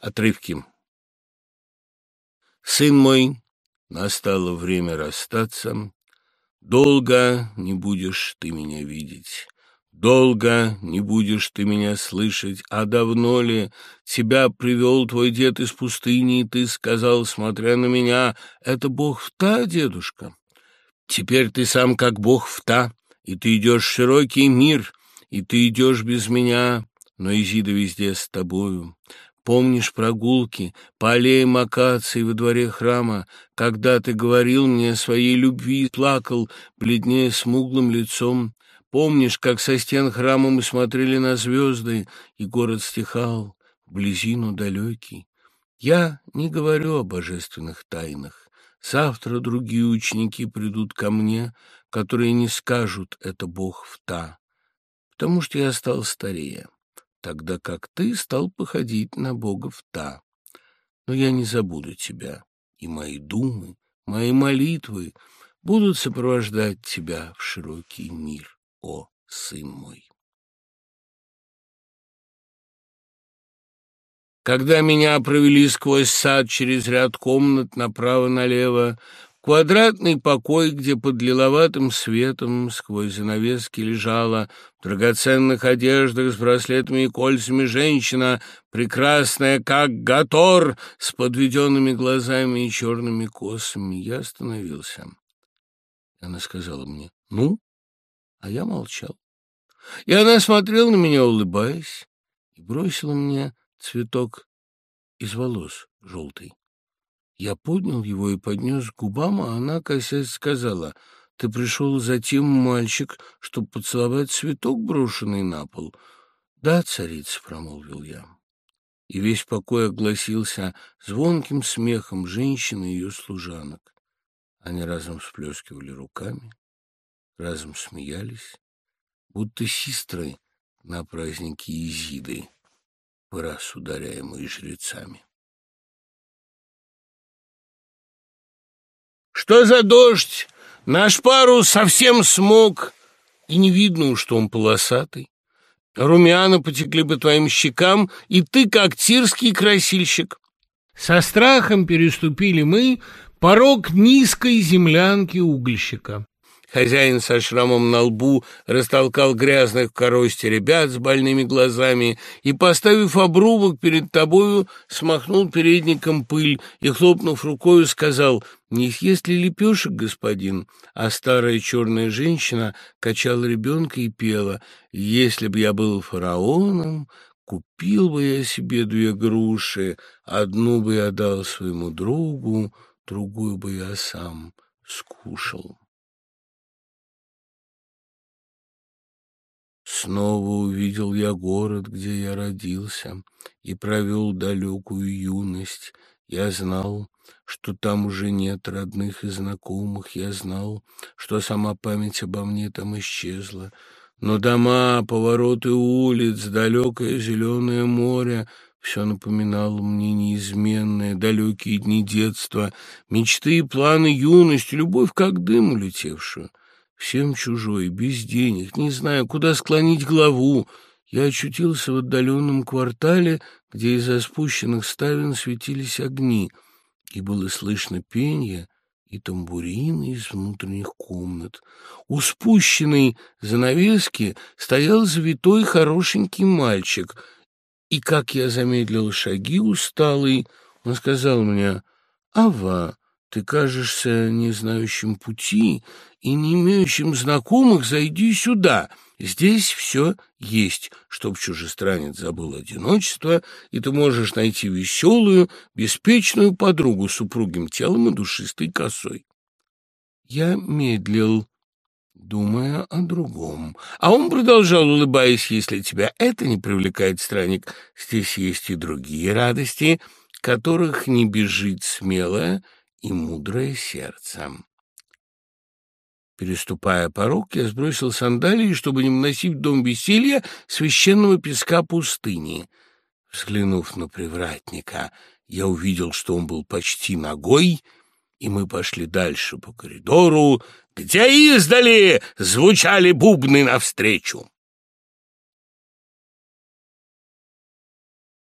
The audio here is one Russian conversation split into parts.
Отрывки. Сын мой, настало время расстаться. Долго не будешь ты меня видеть. Долго не будешь ты меня слышать, а давно ли тебя привел твой дед из пустыни, и ты сказал, смотря на меня, это бог Вта, дедушка? Теперь ты сам как бог Вта, и ты идешь в широкий мир, и ты идешь без меня, но Изида везде с тобою. Помнишь прогулки по аллеям акаций во дворе храма, когда ты говорил мне о своей любви, плакал, бледнее смуглым лицом? Помнишь, как со стен храма мы смотрели на звезды, и город стихал, вблизи, но далекий? Я не говорю о божественных тайнах. Завтра другие ученики придут ко мне, которые не скажут «это Бог в та», потому что я стал старее, тогда как ты стал походить на Бога в та. Но я не забуду тебя, и мои думы, мои молитвы будут сопровождать тебя в широкий мир о сын мой. Когда меня провели сквозь сад через ряд комнат направо-налево, квадратный покой, где под лиловатым светом сквозь занавески лежала в драгоценных одеждах с браслетами и кольцами женщина, прекрасная, как Гатор, с подведенными глазами и черными косами, я остановился. Она сказала мне «Ну?» А я молчал. И она смотрела на меня, улыбаясь, и бросила мне цветок из волос желтый. Я поднял его и поднес к губам, а она, косясь, сказала, «Ты пришел за тем, мальчик, чтобы поцеловать цветок, брошенный на пол?» «Да, царица», — промолвил я. И весь покой огласился звонким смехом женщины и ее служанок. Они разом всплескивали руками, разом смеялись, будто сестры на празднике Изиды, в раз ударяемые жрецами. «Что за дождь? Наш парус совсем смог, и не видно, что он полосатый. Румяна потекли по твоим щекам, и ты, как тирский красильщик». Со страхом переступили мы порог низкой землянки угольщика. Хозяин со шрамом на лбу растолкал грязных в коросте ребят с больными глазами и, поставив обрубок перед тобою, смахнул передником пыль и, хлопнув рукою, сказал «Не съест ли лепешек, господин?» А старая черная женщина качала ребенка и пела «Если б я был фараоном, купил бы я себе две груши, одну бы я дал своему другу, другую бы я сам скушал». Снова увидел я город, где я родился, и провел далекую юность. Я знал, что там уже нет родных и знакомых, я знал, что сама память обо мне там исчезла. Но дома, повороты улиц, далекое зеленое море — все напоминало мне неизменное, далекие дни детства, мечты и планы юности, любовь как дым улетевшую. Всем чужой, без денег, не знаю, куда склонить главу. Я очутился в отдаленном квартале, где из-за спущенных ставен светились огни, и было слышно пение и тамбурины из внутренних комнат. У спущенной занавески стоял завитой хорошенький мальчик, и, как я замедлил шаги усталый, он сказал мне, «Ава, ты кажешься не знающим пути и не имеющим знакомых, зайди сюда. Здесь все есть, чтоб чужестранец забыл одиночество, и ты можешь найти веселую, беспечную подругу с упругим телом и душистой косой. Я медлил, думая о другом. А он продолжал, улыбаясь, если тебя это не привлекает, странник, здесь есть и другие радости, которых не бежит смелая, и мудрое сердце. Переступая порог, я сбросил сандалии, чтобы не вносить в дом веселья священного песка пустыни. Взглянув на привратника, я увидел, что он был почти ногой, и мы пошли дальше по коридору, где издали звучали бубны навстречу.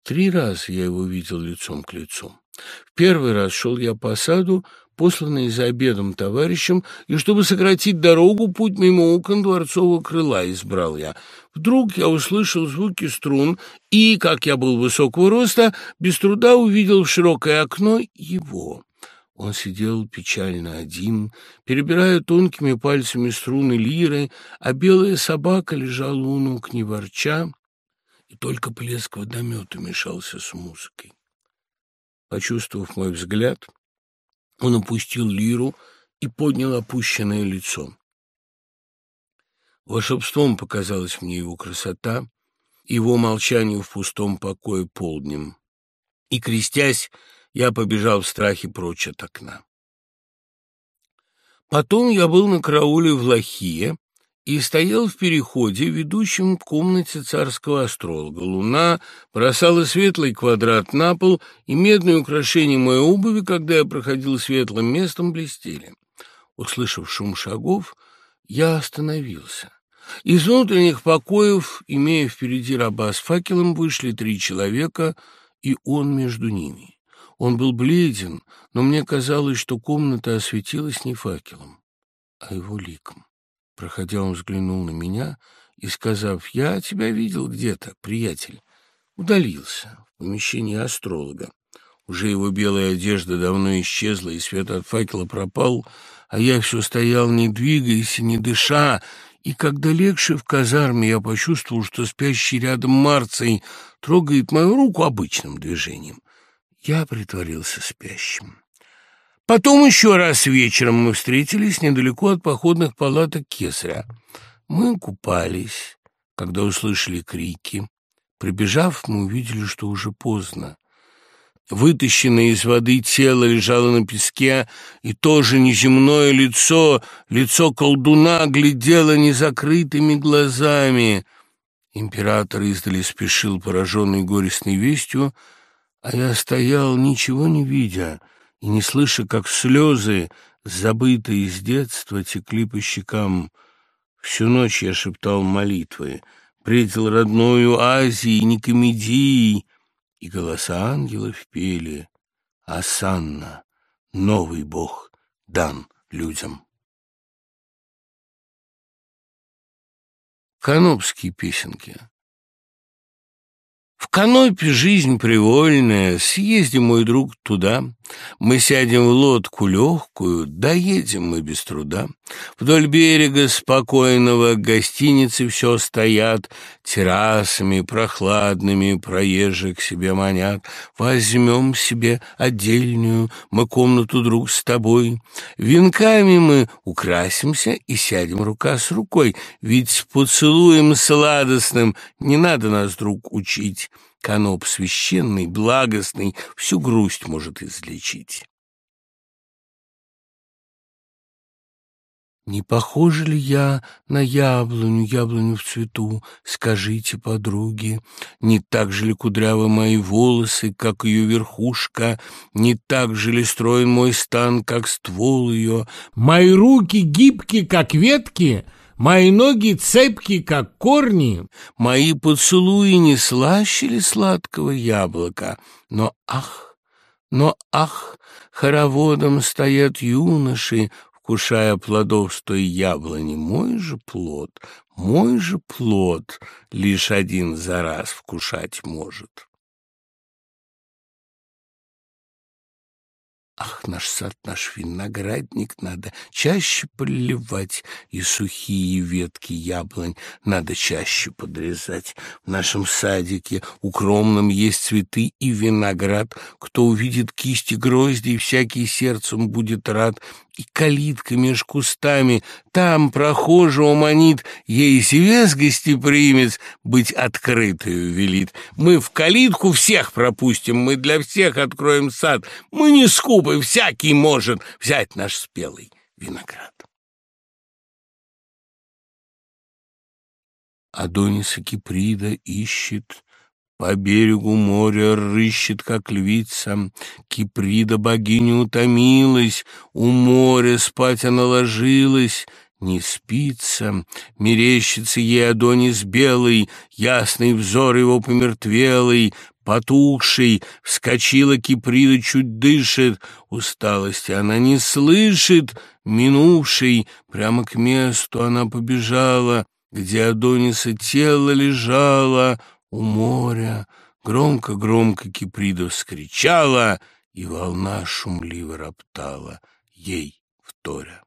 Три раза я его видел лицом к лицу. В первый раз шел я по саду, посланный за обедом товарищем, и чтобы сократить дорогу, путь мимо окон дворцового крыла избрал я. Вдруг я услышал звуки струн и, как я был высокого роста, без труда увидел в широкое окно его. Он сидел печально один, перебирая тонкими пальцами струны лиры, а белая собака лежала у ног не ворча, и только плеск водомета мешался с музыкой. Почувствовав мой взгляд, он опустил лиру и поднял опущенное лицо. Волшебством показалась мне его красота, его молчание в пустом покое полднем. И, крестясь, я побежал в страхе прочь от окна. Потом я был на карауле в Лохие, и стоял в переходе, ведущем к комнате царского астролога. Луна бросала светлый квадрат на пол, и медные украшения моей обуви, когда я проходил светлым местом, блестели. Услышав шум шагов, я остановился. Из внутренних покоев, имея впереди раба с факелом, вышли три человека, и он между ними. Он был бледен, но мне казалось, что комната осветилась не факелом, а его ликом. Проходя, он взглянул на меня и, сказав «Я тебя видел где-то, приятель», удалился в помещение астролога. Уже его белая одежда давно исчезла, и свет от факела пропал, а я все стоял, не двигаясь и не дыша, и когда легче в казарме, я почувствовал, что спящий рядом Марций трогает мою руку обычным движением. Я притворился спящим. Потом еще раз вечером мы встретились недалеко от походных палаток Кесаря. Мы купались, когда услышали крики. Прибежав, мы увидели, что уже поздно. Вытащенное из воды тело лежало на песке, и тоже неземное лицо, лицо колдуна, глядело незакрытыми глазами. Император издали спешил, пораженный горестной вестью, а я стоял, ничего не видя — и не слыша, как слезы, забытые с детства, текли по щекам. Всю ночь я шептал молитвы, бредил родную Азии, Никомедии, и голоса ангелов пели «Асанна, новый бог, дан людям». Канопские песенки в канопе жизнь привольная, съездим, мой друг, туда. Мы сядем в лодку легкую, доедем мы без труда. Вдоль берега спокойного гостиницы все стоят, террасами прохладными проезжих себе манят. Возьмем себе отдельную мы комнату, друг, с тобой. Венками мы украсимся и сядем рука с рукой, ведь поцелуем сладостным не надо нас, друг, учить. Каноп священный, благостный, всю грусть может излечить. Не похожа ли я на яблоню, яблоню в цвету? Скажите, подруги, не так же ли кудрявы мои волосы, как ее верхушка? Не так же ли строен мой стан, как ствол ее? Мои руки гибки, как ветки, Мои ноги цепки, как корни, мои поцелуи не слаще ли сладкого яблока. Но ах, но ах, хороводом стоят юноши, вкушая плодов с той яблони. Мой же плод, мой же плод лишь один за раз вкушать может. Ах, наш сад, наш виноградник надо чаще поливать, и сухие ветки яблонь надо чаще подрезать. В нашем садике укромном есть цветы и виноград. Кто увидит кисти грозди, всякий сердцем будет рад и калитка меж кустами, там прохожего манит, ей свезгости примет, быть открытую велит. Мы в калитку всех пропустим, мы для всех откроем сад, мы не скупы, всякий может взять наш спелый виноград. Адониса Киприда ищет по берегу моря рыщет, как львица, Киприда богиня утомилась, У моря спать она ложилась, не спится, мерещится ей Адонис белый, Ясный взор его помертвелый, потухший. Вскочила Киприда, чуть дышит. Усталости она не слышит. Минувший, прямо к месту она побежала, где Адониса тело лежало у моря. Громко-громко Киприда вскричала, и волна шумливо роптала ей вторя.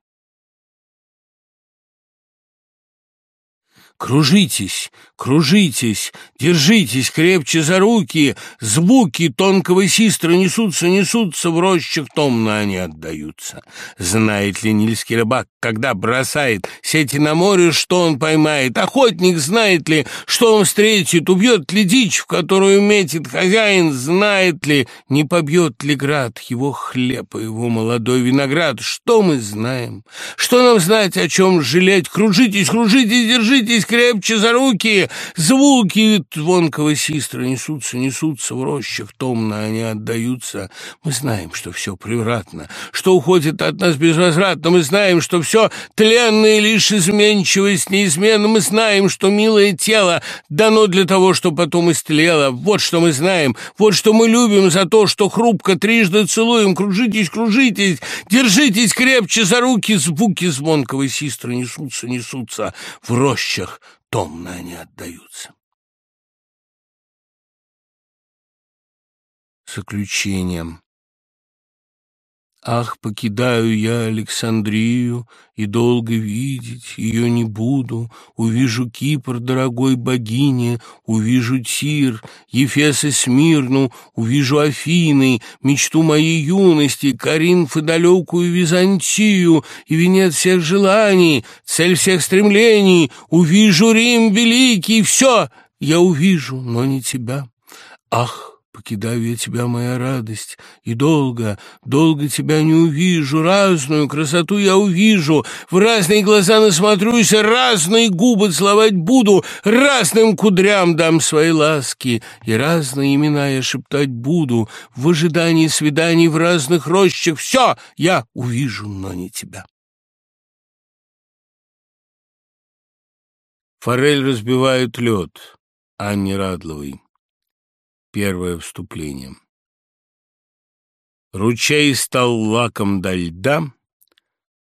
Кружитесь, кружитесь, держитесь крепче за руки, звуки тонкого систра несутся, несутся, в рощах томно они отдаются. Знает ли нильский рыбак, когда бросает сети на море, что он поймает? Охотник знает ли, что он встретит? Убьет ли дичь, в которую метит хозяин? Знает ли, не побьет ли град его хлеб и его молодой виноград? Что мы знаем? Что нам знать, о чем жалеть? Кружитесь, кружитесь, держитесь крепче за руки. Звуки звонкого систра несутся, несутся в рощах, томно они отдаются. Мы знаем, что все превратно, что уходит от нас безвозвратно. Мы знаем, что все тленное лишь изменчивость неизменно. Мы знаем, что милое тело дано для того, чтобы потом истлело. Вот что мы знаем, вот что мы любим за то, что хрупко трижды целуем. Кружитесь, кружитесь, держитесь крепче за руки. Звуки звонкого систра несутся, несутся в рощах томно они отдаются. Заключением. Ах, покидаю я Александрию, и долго видеть ее не буду. Увижу Кипр, дорогой богине, увижу Тир, Ефес и Смирну, увижу Афины, мечту моей юности, Каринф и далекую Византию, и венец всех желаний, цель всех стремлений. Увижу Рим великий, все я увижу, но не тебя. Ах, Покидаю я тебя, моя радость, и долго, долго тебя не увижу. Разную красоту я увижу, в разные глаза насмотрюсь, разные губы целовать буду, разным кудрям дам свои ласки, и разные имена я шептать буду. В ожидании свиданий в разных рощах все я увижу, но не тебя. Форель разбивает лед. Анне Радловой Первое вступление. Ручей стал лаком до льда,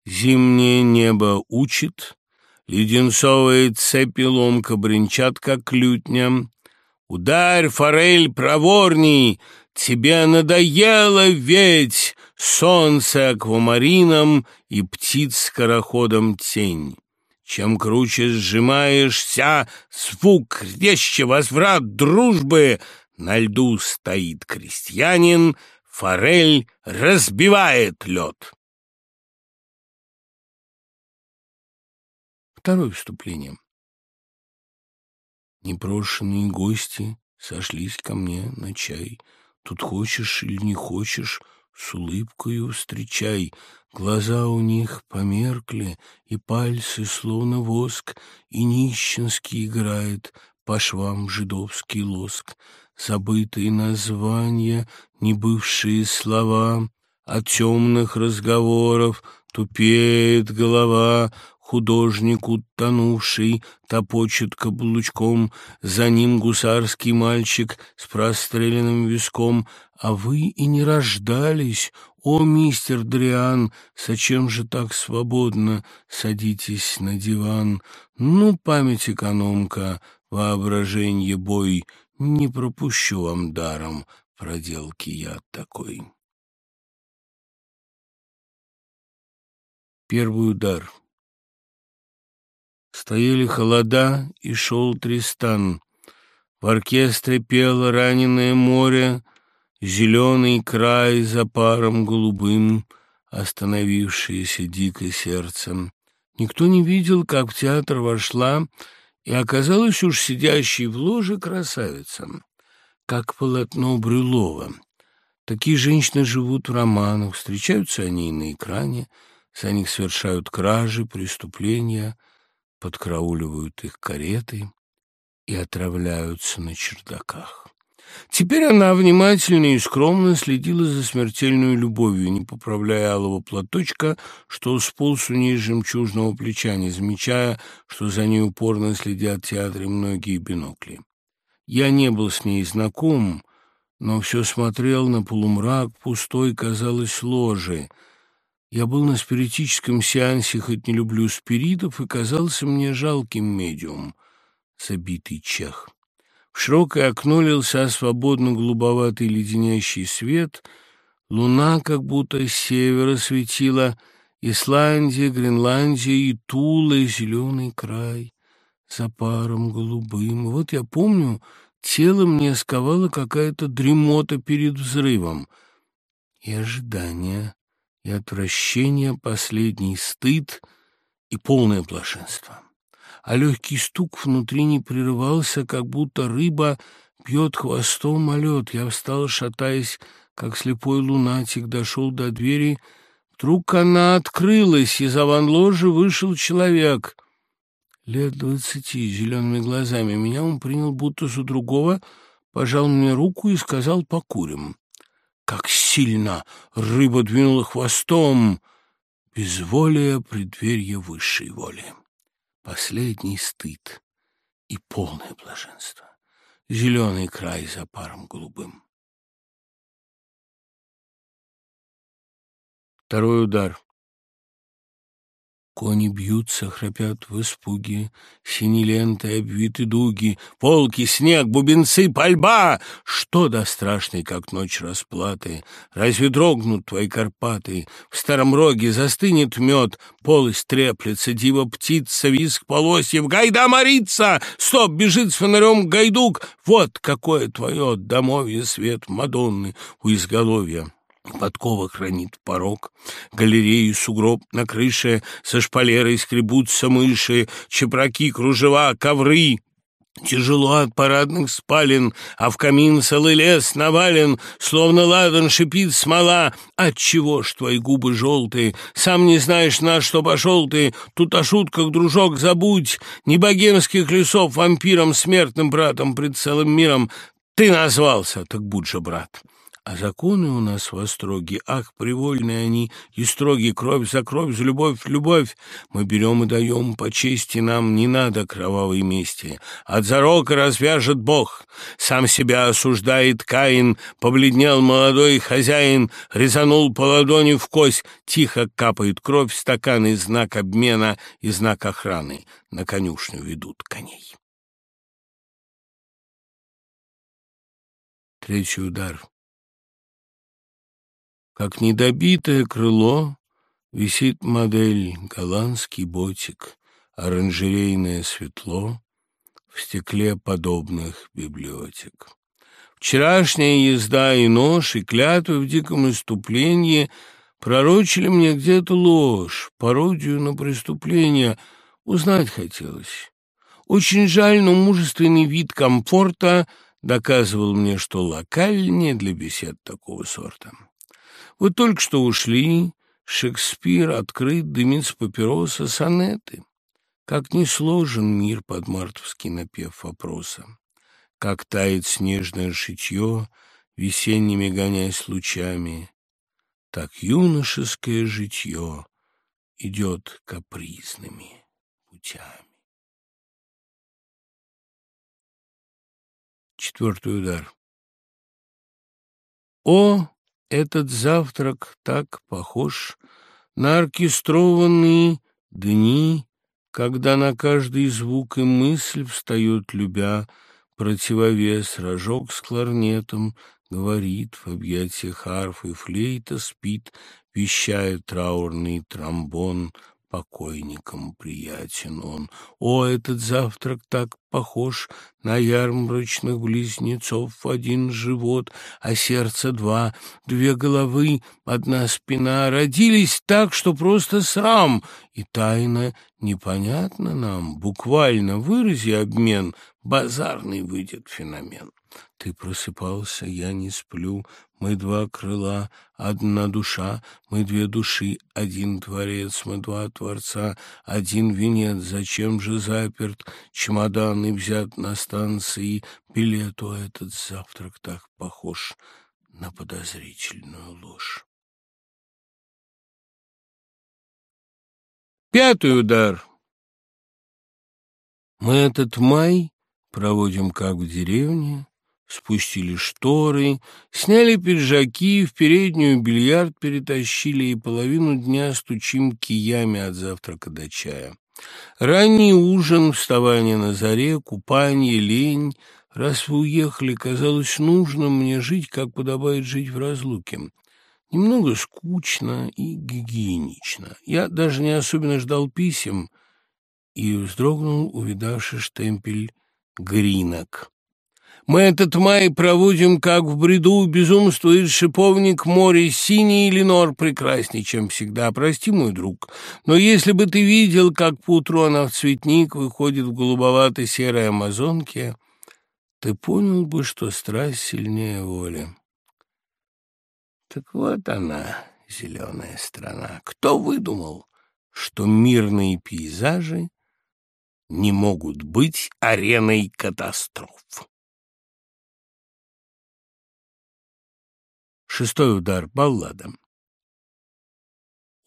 Зимнее небо учит, Леденцовые цепи ломка бренчат, как лютня. Ударь, форель, проворней, Тебе надоело ведь Солнце аквамарином И птиц скороходом тень. Чем круче сжимаешься, звук резче возврат дружбы — на льду стоит крестьянин, форель разбивает лед. Второе вступление. Непрошенные гости сошлись ко мне на чай. Тут хочешь или не хочешь, с улыбкою встречай. Глаза у них померкли, и пальцы, словно воск, и нищенский играет по швам жидовский лоск забытые названия, небывшие слова, От темных разговоров тупеет голова, Художник, утонувший, топочет каблучком, За ним гусарский мальчик с простреленным виском. А вы и не рождались, о, мистер Дриан, Зачем же так свободно садитесь на диван? Ну, память экономка, воображенье бой — не пропущу вам даром проделки я такой. Первый удар. Стояли холода, и шел Тристан. В оркестре пело раненое море, Зеленый край за паром голубым, Остановившееся дико сердцем. Никто не видел, как в театр вошла и оказалась уж сидящей в ложе красавица, как полотно Брюлова. Такие женщины живут в романах, встречаются они и на экране, за них совершают кражи, преступления, подкрауливают их кареты и отравляются на чердаках. Теперь она внимательно и скромно следила за смертельной любовью, не поправляя алого платочка, что сполз у ней жемчужного плеча, не замечая, что за ней упорно следят в театре многие бинокли. Я не был с ней знаком, но все смотрел на полумрак пустой, казалось, ложи. Я был на спиритическом сеансе, хоть не люблю спиритов, и казался мне жалким медиум, забитый чех. В широкое окно лился свободно голубоватый леденящий свет, луна как будто с севера светила, Исландия, Гренландия и Тула, и зеленый край за паром голубым. вот я помню, тело мне сковало какая-то дремота перед взрывом. И ожидание, и отвращение, последний стыд и полное блаженство а легкий стук внутри не прерывался, как будто рыба бьет хвостом о лед. Я встал, шатаясь, как слепой лунатик, дошел до двери. Вдруг она открылась, из аванложи вышел человек. Лет двадцати, зелеными глазами. Меня он принял будто за другого, пожал мне руку и сказал «покурим». Как сильно рыба двинула хвостом! Безволие преддверье высшей воли последний стыд и полное блаженство. Зеленый край за паром голубым. Второй удар. Кони бьются, храпят в испуге, Синей лентой обвиты дуги, Волки, снег, бубенцы, пальба! Что да страшный, как ночь расплаты? Разве дрогнут твои Карпаты? В старом роге застынет мед, Полость треплется, дива птица, Виск полосьев, гайда морится! Стоп, бежит с фонарем гайдук! Вот какое твое домовье свет Мадонны у изголовья! Подкова хранит порог, галереи, сугроб на крыше, со шпалерой скребутся мыши, чепраки, кружева, ковры. Тяжело от парадных спален, а в камин целый лес навален, словно ладан шипит смола. Отчего ж твои губы желтые? Сам не знаешь, на что пошел ты. Тут о шутках, дружок, забудь. Не богемских лесов вампиром, смертным братом пред целым миром. Ты назвался, так будь же брат. А законы у нас во строге, ах, привольные они, и строги, кровь за кровь, за любовь любовь. Мы берем и даем, по чести нам не надо кровавой мести. От зарока развяжет Бог, сам себя осуждает Каин, побледнел молодой хозяин, резанул по ладони в кость, тихо капает кровь, стакан и знак обмена, и знак охраны. На конюшню ведут коней. Третий удар. Как недобитое крыло висит модель, голландский ботик, оранжерейное светло в стекле подобных библиотек. Вчерашняя езда и нож, и клятвы в диком иступлении пророчили мне где-то ложь, пародию на преступление. Узнать хотелось. Очень жаль, но мужественный вид комфорта доказывал мне, что локальнее для бесед такого сорта. Вы только что ушли, Шекспир открыт, дымит с папироса сонеты. Как не сложен мир под мартовский напев вопроса. Как тает снежное шитье, весенними гоняясь лучами, Так юношеское житье идет капризными путями. Четвертый удар. О, этот завтрак так похож на оркестрованные дни, когда на каждый звук и мысль встает, любя, противовес, рожок с кларнетом, говорит в объятиях арфы, флейта спит, вещая траурный тромбон, покойникам приятен он. О, этот завтрак так похож на ярмарочных близнецов. Один живот, а сердце два, две головы, одна спина, родились так, что просто срам, и тайна непонятна нам, буквально вырази обмен, базарный выйдет феномен. Ты просыпался, я не сплю, мы два крыла, одна душа, мы две души, один творец, мы два творца, один венец, зачем же заперт, чемодан и взят на станции, билет, о, этот завтрак так похож на подозрительную ложь. Пятый удар. Мы этот май проводим как в деревне, спустили шторы, сняли пиджаки, в переднюю бильярд перетащили и половину дня стучим киями от завтрака до чая. Ранний ужин, вставание на заре, купание, лень. Раз вы уехали, казалось нужным мне жить, как подобает жить в разлуке. Немного скучно и гигиенично. Я даже не особенно ждал писем и вздрогнул, увидавший штемпель «Гринок». Мы этот май проводим, как в бреду, безумствует шиповник, море синий, Ленор прекрасней, чем всегда. Прости, мой друг, но если бы ты видел, как поутру она в цветник выходит в голубоватой серой амазонке, ты понял бы, что страсть сильнее воли. Так вот она, зеленая страна. Кто выдумал, что мирные пейзажи не могут быть ареной катастроф? Шестой удар баллада.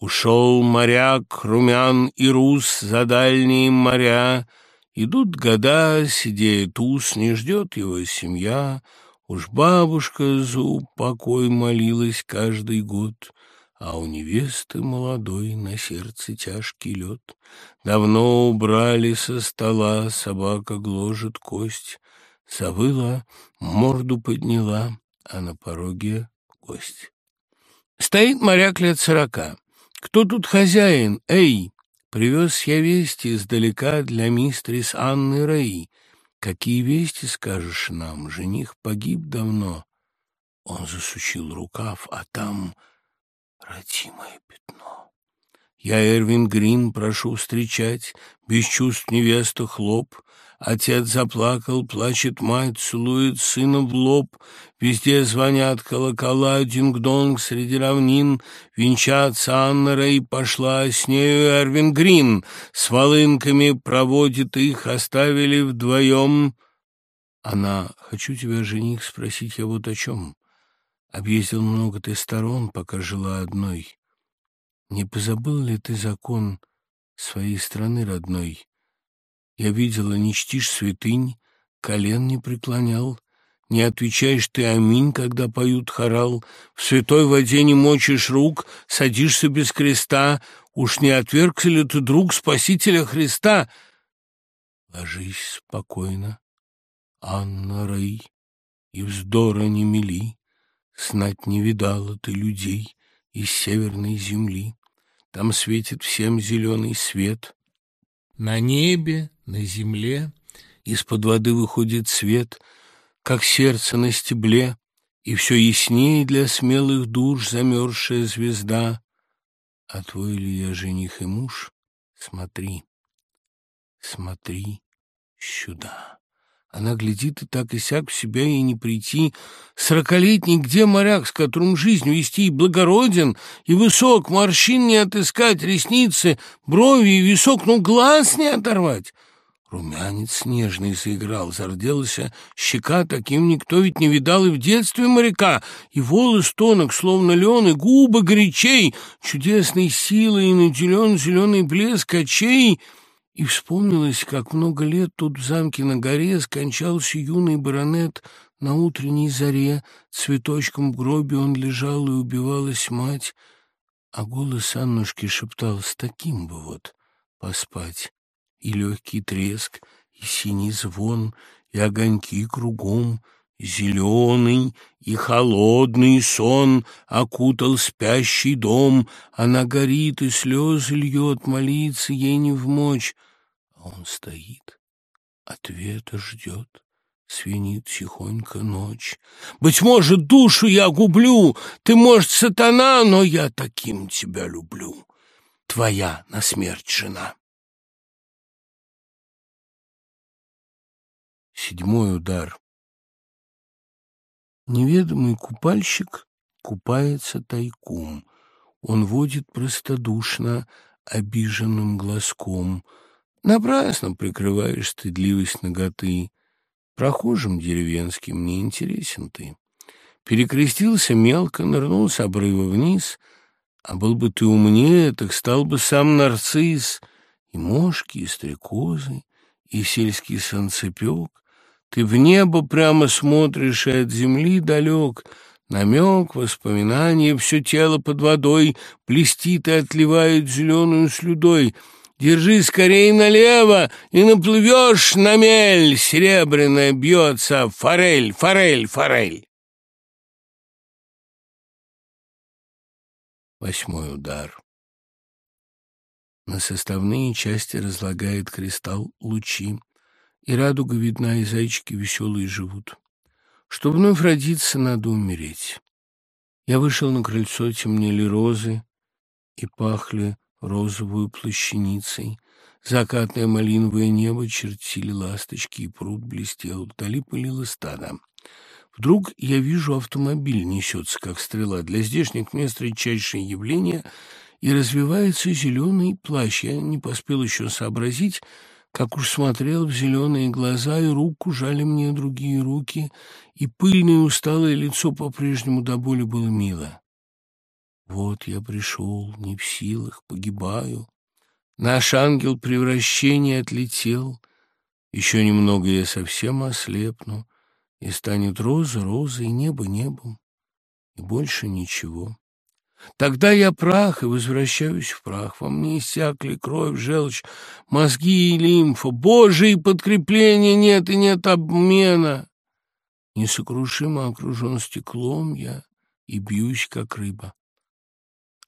Ушел моряк, румян и рус за дальние моря. Идут года, сидеет ус, не ждет его семья. Уж бабушка за упокой молилась каждый год, А у невесты молодой на сердце тяжкий лед. Давно убрали со стола, собака гложет кость. Завыла, морду подняла, а на пороге кость. Стоит моряк лет сорока. Кто тут хозяин? Эй! Привез я вести издалека для мистрис Анны Рэй. Какие вести скажешь нам? Жених погиб давно. Он засучил рукав, а там родимое пятно. Я Эрвин Грин прошу встречать, без чувств невеста хлоп, Отец заплакал, плачет мать, целует сына в лоб. Везде звонят колокола, динг-донг среди равнин. Венчаться Анна Рэй пошла, с нею Эрвин Грин. С волынками проводит их, оставили вдвоем. Она, хочу тебя, жених, спросить я вот о чем. Объездил много ты сторон, пока жила одной. Не позабыл ли ты закон своей страны родной? Я видела, не чтишь святынь, колен не преклонял, не отвечаешь ты «Аминь», когда поют хорал, в святой воде не мочишь рук, садишься без креста, уж не отвергся ли ты, друг Спасителя Христа? Ложись спокойно, Анна Рэй, и вздора не мели, Знать не видала ты людей из северной земли. Там светит всем зеленый свет. На небе на земле из-под воды выходит свет, как сердце на стебле, и все яснее для смелых душ замерзшая звезда. А твой ли я жених и муж? Смотри, смотри сюда. Она глядит и так и сяк в себя ей не прийти. Сорокалетний где моряк, с которым жизнь вести, и благороден, и высок, морщин не отыскать, ресницы, брови и висок, ну глаз не оторвать. Румянец нежный заиграл, зарделся щека, таким никто ведь не видал и в детстве моряка, и волос тонок, словно лен, и губы горячей, чудесной силой и наделен зеленый блеск очей. И вспомнилось, как много лет тут в замке на горе скончался юный баронет на утренней заре, цветочком в гробе он лежал и убивалась мать, а голос Аннушки шептал «С таким бы вот поспать» и легкий треск, и синий звон, и огоньки кругом, Зеленый и холодный сон окутал спящий дом, Она горит и слезы льет, молиться ей не в мочь, он стоит, ответа ждет. Свинит тихонько ночь. Быть может, душу я гублю, Ты, может, сатана, но я таким тебя люблю. Твоя на смерть жена. Седьмой удар. Неведомый купальщик купается тайком. Он водит простодушно обиженным глазком. Напрасно прикрываешь стыдливость ноготы. Прохожим деревенским не интересен ты. Перекрестился мелко, нырнул с обрыва вниз. А был бы ты умнее, так стал бы сам нарцисс. И мошки, и стрекозы, и сельский санцепек, Ты в небо прямо смотришь и от земли далек. Намек, воспоминание, все тело под водой Блестит и отливает зеленую слюдой. Держи скорее налево, и наплывешь на мель. Серебряная бьется форель, форель, форель. Восьмой удар. На составные части разлагает кристалл лучи, и радуга видна, и зайчики веселые живут. Чтоб вновь родиться, надо умереть. Я вышел на крыльцо, темнели розы и пахли розовую плащаницей. Закатное малиновое небо чертили ласточки, и пруд блестел, вдали пылило стадо. Вдруг я вижу, автомобиль несется, как стрела. Для здешних мест редчайшее явление — и развивается зеленый плащ. Я не поспел еще сообразить, как уж смотрел в зеленые глаза, и руку жали мне другие руки, и пыльное усталое лицо по-прежнему до боли было мило. Вот я пришел, не в силах, погибаю. Наш ангел превращения отлетел. Еще немного я совсем ослепну, и станет роза розой, небо небом, и больше ничего. Тогда я прах и возвращаюсь в прах. Во мне иссякли кровь, желчь, мозги и лимфа. Боже, и подкрепления нет, и нет обмена. Несокрушимо окружен стеклом я и бьюсь, как рыба.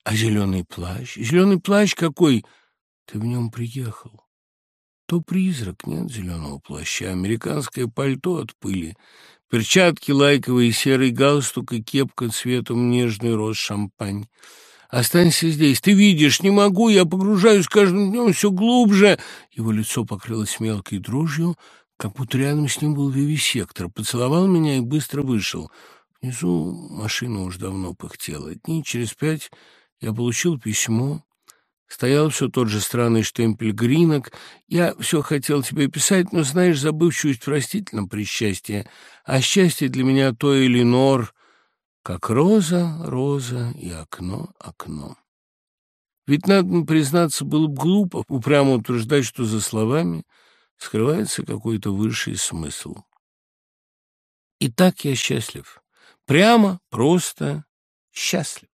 А зеленый плащ? Зеленый плащ какой? Ты в нем приехал. То призрак, нет зеленого плаща, американское пальто от пыли, Перчатки лайковые, серый галстук и кепка цветом нежный роз шампань. Останься здесь. Ты видишь, не могу, я погружаюсь каждым днем все глубже. Его лицо покрылось мелкой дрожью, как будто рядом с ним был вивисектор. Поцеловал меня и быстро вышел. Внизу машина уж давно пыхтела. Дней через пять я получил письмо Стоял все тот же странный штемпель гринок. Я все хотел тебе писать, но, знаешь, забывчивость простительно при счастье. А счастье для меня то или нор, как роза, роза и окно, окно. Ведь, надо признаться, было бы глупо упрямо утверждать, что за словами скрывается какой-то высший смысл. И так я счастлив. Прямо, просто счастлив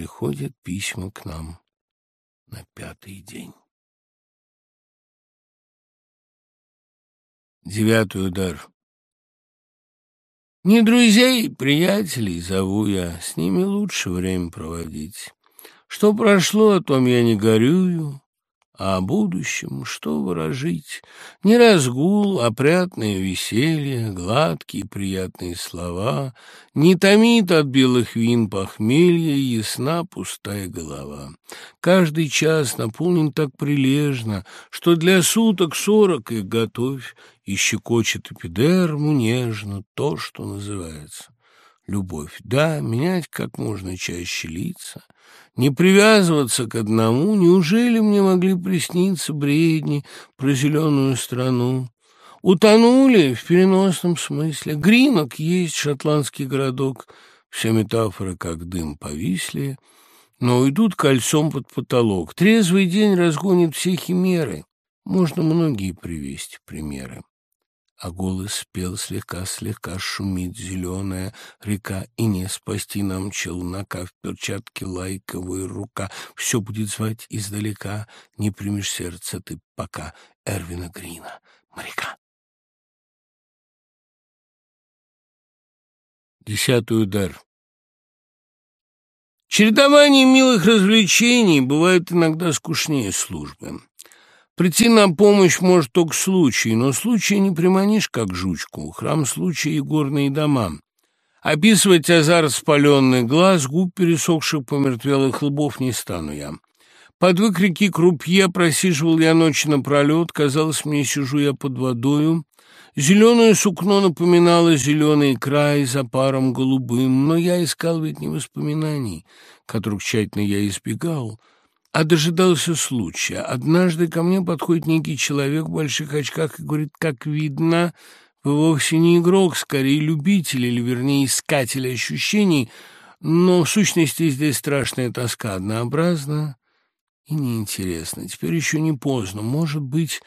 приходят письма к нам на пятый день. Девятый удар. Не друзей, приятелей зову я, с ними лучше время проводить. Что прошло, о том я не горюю, о будущем что выражить? Не разгул, опрятное веселье, гладкие приятные слова, Не томит от белых вин похмелья ясна пустая голова. Каждый час наполнен так прилежно, Что для суток сорок их готовь, И щекочет эпидерму нежно то, что называется любовь. Да, менять как можно чаще лица, не привязываться к одному. Неужели мне могли присниться бредни про зеленую страну? Утонули в переносном смысле. Гринок есть шотландский городок. Все метафоры, как дым, повисли, но уйдут кольцом под потолок. Трезвый день разгонит все химеры. Можно многие привести примеры а голос пел слегка-слегка шумит зеленая река, и не спасти нам челнока в перчатке лайковая рука. Все будет звать издалека, не примешь сердце ты пока Эрвина Грина, моряка. Десятый удар. Чередование милых развлечений бывает иногда скучнее службы. Прийти на помощь может только случай, но случай не приманишь, как жучку. Храм случая и горные дома. Описывать азарт спаленных глаз, губ пересохших помертвелых лбов не стану я. Под выкрики крупье просиживал я ночи напролет, казалось мне, сижу я под водою. Зеленое сукно напоминало зеленый край за паром голубым, но я искал ведь не воспоминаний, которых тщательно я избегал, а дожидался случая. Однажды ко мне подходит некий человек в больших очках и говорит, как видно, вы вовсе не игрок, скорее любитель, или, вернее, искатель ощущений, но в сущности здесь страшная тоска, однообразна и неинтересна. Теперь еще не поздно. Может быть,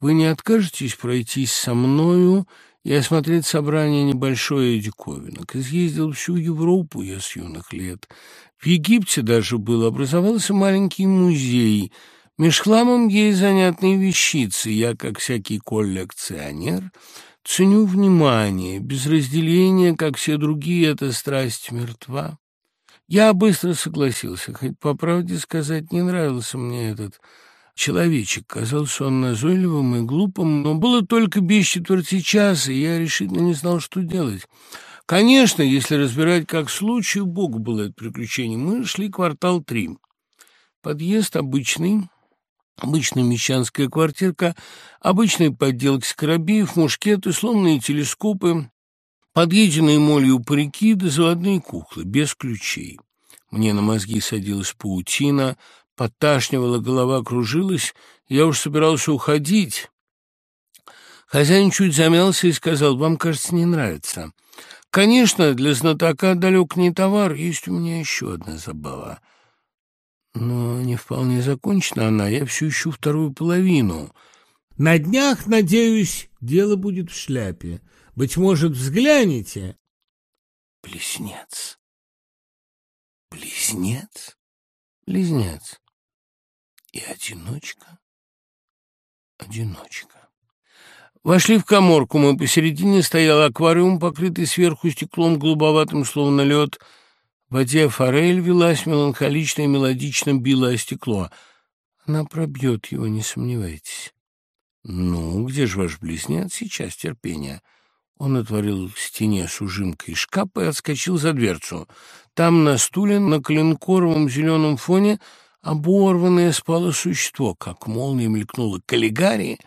Вы не откажетесь пройтись со мною и осмотреть собрание небольшое диковинок? Изъездил всю Европу я с юных лет. В Египте даже был, образовался маленький музей. Меж хламом есть занятные вещицы. Я, как всякий коллекционер, ценю внимание. Без разделения, как все другие, эта страсть мертва. Я быстро согласился, хоть, по правде сказать, не нравился мне этот человечек. Казался он назойливым и глупым, но было только без четверти часа, и я решительно не знал, что делать. Конечно, если разбирать как случай, Богу было это приключение. Мы шли квартал три. Подъезд обычный, обычная мещанская квартирка, обычные подделки скоробеев, мушкеты, сломанные телескопы, подъеденные молью парики да заводные куклы, без ключей. Мне на мозги садилась паутина, подташнивала, голова кружилась, я уж собирался уходить. Хозяин чуть замялся и сказал, «Вам, кажется, не нравится». «Конечно, для знатока далек не товар, есть у меня еще одна забава». Но не вполне закончена она, я все ищу вторую половину. На днях, надеюсь, дело будет в шляпе. Быть может, взглянете? Близнец. Близнец? Близнец. И одиночка. Одиночка. Вошли в коморку. Мы посередине стоял аквариум, покрытый сверху стеклом голубоватым, словно лед. В воде форель велась меланхолично и мелодично била стекло. Она пробьет его, не сомневайтесь. Ну, где же ваш близнец? Сейчас терпение. Он отворил в стене с ужимкой шкаф и отскочил за дверцу. Там на стуле на коленкоровом зеленом фоне оборванное спало существо, как молния мелькнула каллигария,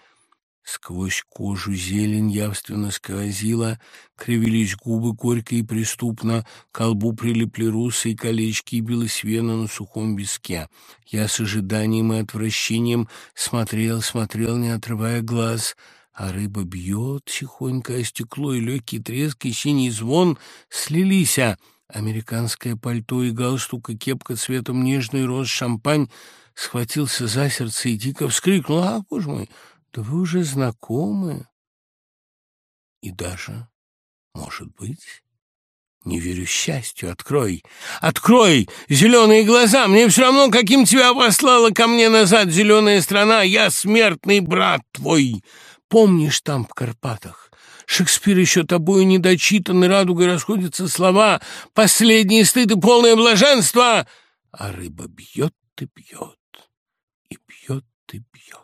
Сквозь кожу зелень явственно сквозила, кривились губы горько и преступно, к колбу прилипли русы и колечки, и билась вена на сухом виске. Я с ожиданием и отвращением смотрел, смотрел, не отрывая глаз, а рыба бьет тихонько о стекло, и легкий треск и синий звон слились, а американское пальто и галстук, и кепка цветом нежный роз шампань схватился за сердце и дико вскрикнул. «А, боже мой!» Да вы уже знакомы. И даже, может быть, не верю счастью. Открой, открой зеленые глаза. Мне все равно, каким тебя послала ко мне назад зеленая страна. Я смертный брат твой. Помнишь там в Карпатах? Шекспир еще тобою не дочитан, и радугой расходятся слова. Последний стыд и полное блаженство. А рыба бьет и бьет, и бьет и бьет.